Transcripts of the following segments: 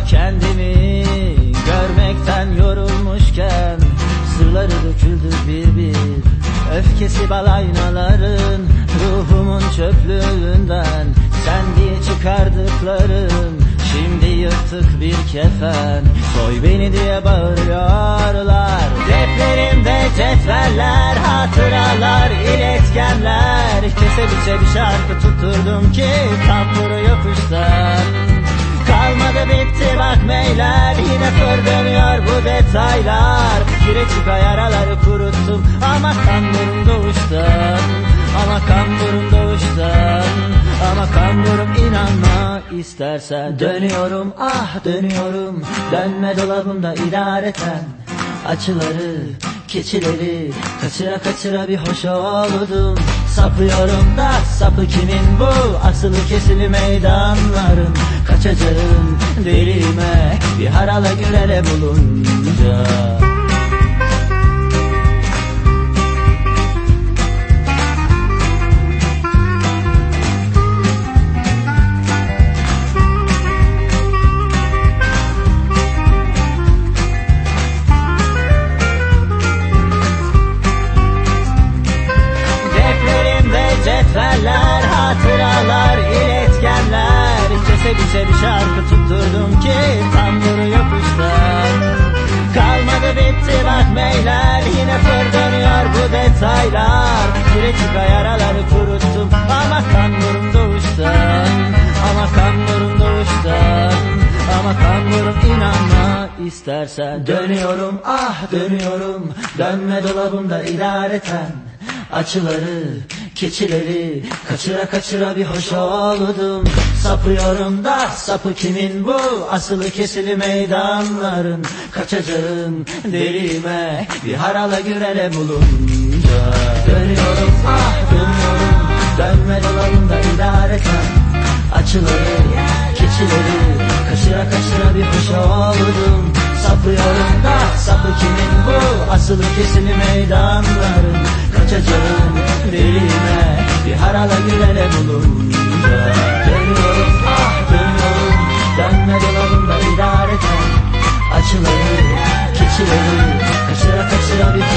kendimi görmekten yorulmuşken Sırları döküldü bir bir Öfkesi bal aynaların Ruhumun çöplüğünden Sen diye çıkardıklarım Şimdi yırtık bir kefen. Soy beni diye bağırıyorlar Deflerimde cetveller Hatıralar, iletkenler. Kese biçe bir şarkı tutturdum ki yapıştan Kalmadı bak meyler Yine fır dönüyor bu detaylar. Gire çıka kuruttum Ama kamburum doğuştan Ama kamburum doğuştan Ama kamburum inanma istersen. Dönüyorum ah dönüyorum Dönme dolabımda idareten Açıları keçileri Kaçıra kaçıra bir hoş oldum Sapıyorum da sapı kimin bu? Asılı kesili meydanların. Kaçacağım delime Bir harala gürele bulunca bir şarkı tutturdum ki tamburu yapıştan Kalmadı bitti bak meyler Yine fır dönüyor bu detaylar. Kireçika yaraları kuruttum Ama kamburum doğuştan Ama kamburum doğuştan Ama kamburum inanma istersen. Dönüyorum ah dönüyorum Dönme dolabımda idareten Açıları, keçileri Kaçıra kaçıra bir hoş oldum. Sapıyorum da sapı kimin bu? Asılı kesili meydanların Kaçacağım derime Bir harala gürele bulunca. Dönüyorum ah dönüyorum. Dönme dolabımda idareten Açıları, keçileri Kaçıra kaçıra bir hoş oldum. Sapıyorum da sapı kimin bu? Asılı kesili meydanların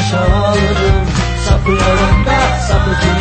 aşağı alırım Sapıyorum da sapıcı